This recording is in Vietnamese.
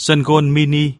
Sân golf mini.